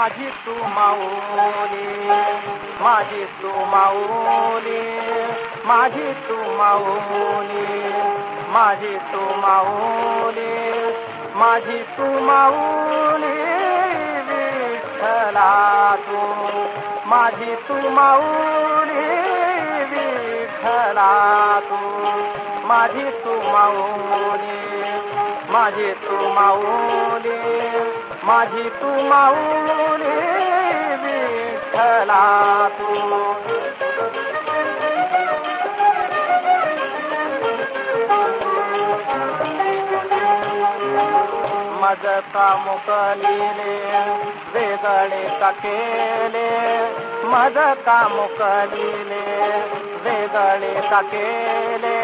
माझी तू माऊली माझी तू माऊली माझी तू माऊली माझी तू माऊली माझी तू माऊली विठ्ठला तू. माझी तू माऊली विठ्ठला तू. माझी तू माऊली माझी तू माऊली माझी तू माऊली विठ्ठला तू. मजता का मुकलिले वेगळे का मजता मज मुकलिले वेगळे का केले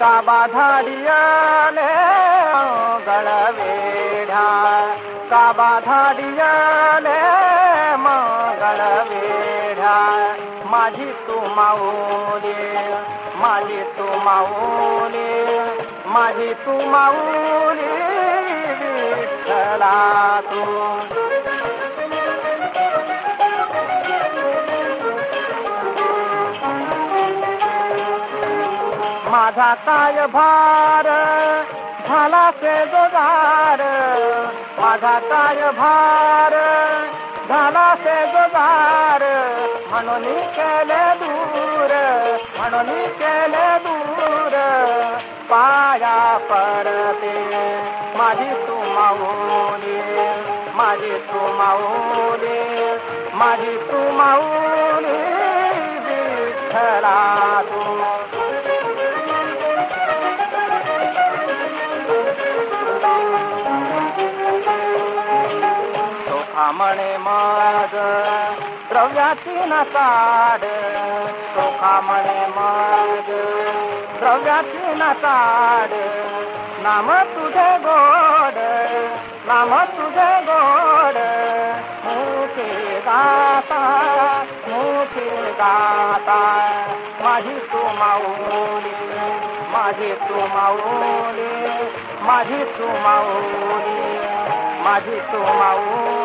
का बाधाडियाले गळवेढा का बाधाडियाले मंगळ वेढा? माझी तू माऊली माझी तू माऊली माझी तू माऊली विठ्ठला तू. माझा काय भार झाला से जोगा माझा काय भार? झाला ते गुजार म्हणून केले दूर. म्हणून केले दूर. पाया परते माझी तू माऊली माझी तू माऊली माझी तू माऊली विठ्ठला. म्हणे मग द्रव्याची नसाड सोखा म्हणे मग द्रव्याची नसाड नाम तुझे गोड नाम तुझे गोड. मुखे गाता मुखे गाता माझी तू माऊली माझी तू माऊली माझी तू माऊली माझी तू माऊली.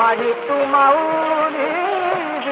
मणि तु मौलीद